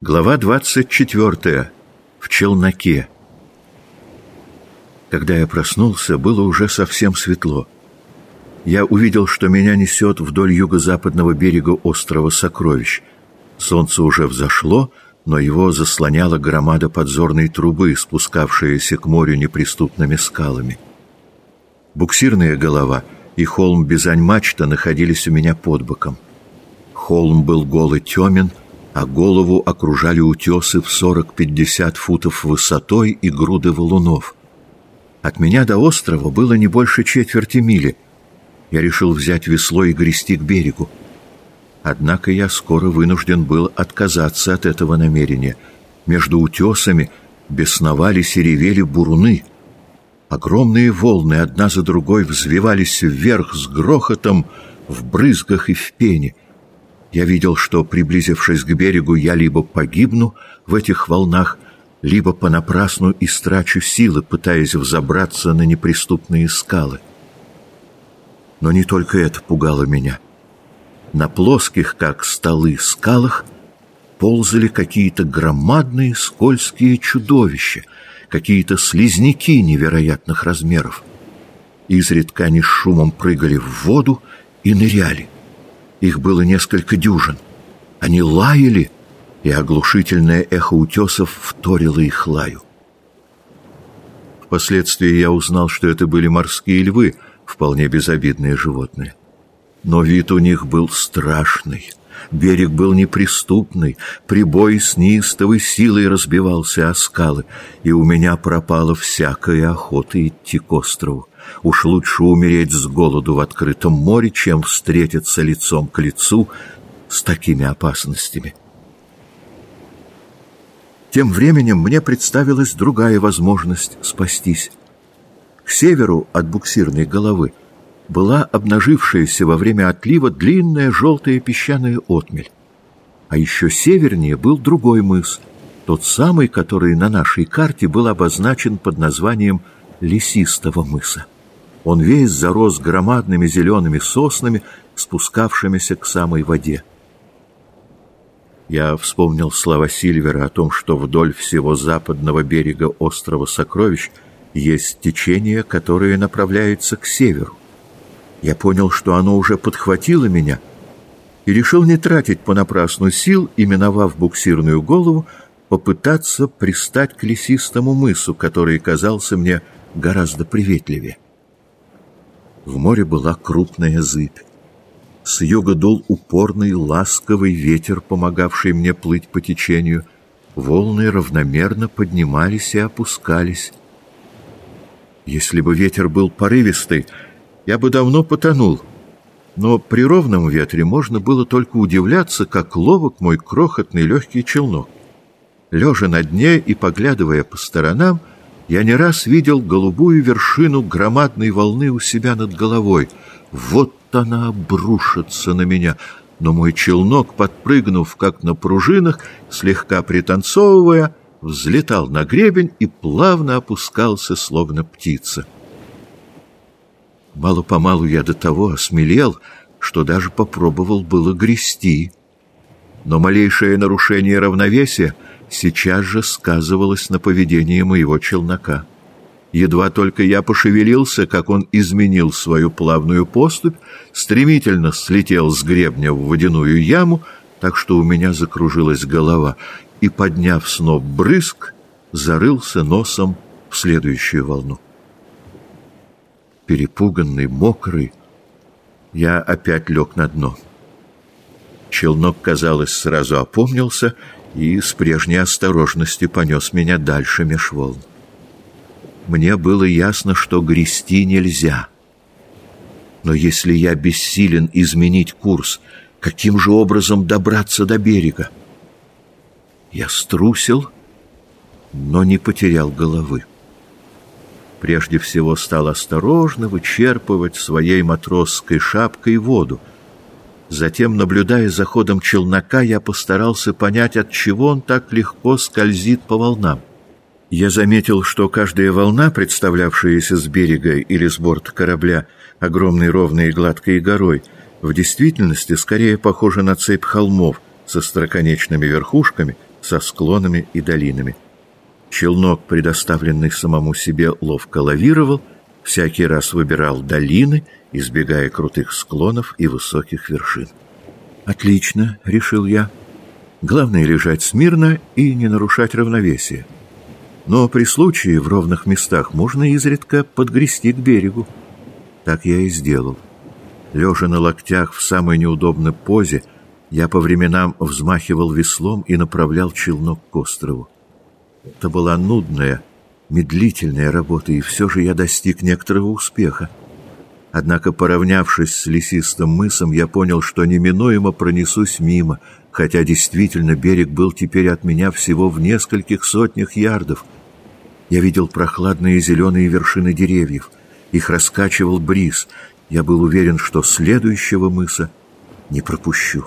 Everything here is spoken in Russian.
Глава 24. В челноке. Когда я проснулся, было уже совсем светло. Я увидел, что меня несет вдоль юго-западного берега острова Сокровищ. Солнце уже взошло, но его заслоняла громада подзорной трубы, спускавшаяся к морю неприступными скалами. Буксирная голова и холм Бизань-мачта находились у меня под боком. Холм был голый темен, а голову окружали утесы в 40-50 футов высотой и груды валунов. От меня до острова было не больше четверти мили. Я решил взять весло и грести к берегу. Однако я скоро вынужден был отказаться от этого намерения. Между утесами бесновались и ревели буруны. Огромные волны одна за другой взвивались вверх с грохотом в брызгах и в пене. Я видел, что, приблизившись к берегу, я либо погибну в этих волнах, либо понапрасну истрачу силы, пытаясь взобраться на неприступные скалы. Но не только это пугало меня. На плоских, как столы, скалах ползали какие-то громадные скользкие чудовища, какие-то слизняки невероятных размеров. Изредка они с шумом прыгали в воду и ныряли. Их было несколько дюжин. Они лаяли, и оглушительное эхо утесов вторило их лаю. Впоследствии я узнал, что это были морские львы, вполне безобидные животные. Но вид у них был страшный. Берег был неприступный, прибой с неистовой силой разбивался о скалы, и у меня пропала всякая охота идти к острову. Уж лучше умереть с голоду в открытом море, чем встретиться лицом к лицу с такими опасностями. Тем временем мне представилась другая возможность спастись. К северу от буксирной головы была обнажившаяся во время отлива длинная желтая песчаная отмель. А еще севернее был другой мыс, тот самый, который на нашей карте был обозначен под названием Лесистого мыса. Он весь зарос громадными зелеными соснами, спускавшимися к самой воде. Я вспомнил слова Сильвера о том, что вдоль всего западного берега острова Сокровищ есть течение, которое направляется к северу. Я понял, что оно уже подхватило меня, и решил не тратить понапрасну сил, именовав буксирную голову, попытаться пристать к лесистому мысу, который казался мне гораздо приветливее. В море была крупная зыбь. С юга дул упорный ласковый ветер, помогавший мне плыть по течению. Волны равномерно поднимались и опускались. Если бы ветер был порывистый, я бы давно потонул. Но при ровном ветре можно было только удивляться, как ловок мой крохотный легкий челнок. Лежа на дне и поглядывая по сторонам, я не раз видел голубую вершину громадной волны у себя над головой. Вот она обрушится на меня. Но мой челнок, подпрыгнув, как на пружинах, слегка пританцовывая, взлетал на гребень и плавно опускался, словно птица. Мало-помалу я до того осмелел, что даже попробовал было грести. Но малейшее нарушение равновесия — сейчас же сказывалось на поведении моего челнока. Едва только я пошевелился, как он изменил свою плавную поступь, стремительно слетел с гребня в водяную яму, так что у меня закружилась голова, и, подняв сноп брызг, зарылся носом в следующую волну. Перепуганный, мокрый, я опять лег на дно. Челнок, казалось, сразу опомнился и с прежней осторожностью понес меня дальше меж волн. Мне было ясно, что грести нельзя. Но если я бессилен изменить курс, каким же образом добраться до берега? Я струсил, но не потерял головы. Прежде всего стал осторожно вычерпывать своей матросской шапкой воду, Затем, наблюдая за ходом челнока, я постарался понять, от чего он так легко скользит по волнам. Я заметил, что каждая волна, представлявшаяся с берега или с борта корабля, огромной ровной и гладкой горой, в действительности скорее похожа на цепь холмов со строконечными верхушками, со склонами и долинами. Челнок, предоставленный самому себе, ловко лавировал, всякий раз выбирал долины, избегая крутых склонов и высоких вершин. «Отлично», — решил я. «Главное — лежать смирно и не нарушать равновесие. Но при случае в ровных местах можно изредка подгрести к берегу. Так я и сделал. Лежа на локтях в самой неудобной позе, я по временам взмахивал веслом и направлял челнок к острову. Это была нудная, медлительная работа, и все же я достиг некоторого успеха. Однако, поравнявшись с лесистым мысом, я понял, что неминуемо пронесусь мимо, хотя действительно берег был теперь от меня всего в нескольких сотнях ярдов. Я видел прохладные зеленые вершины деревьев. Их раскачивал бриз. Я был уверен, что следующего мыса не пропущу.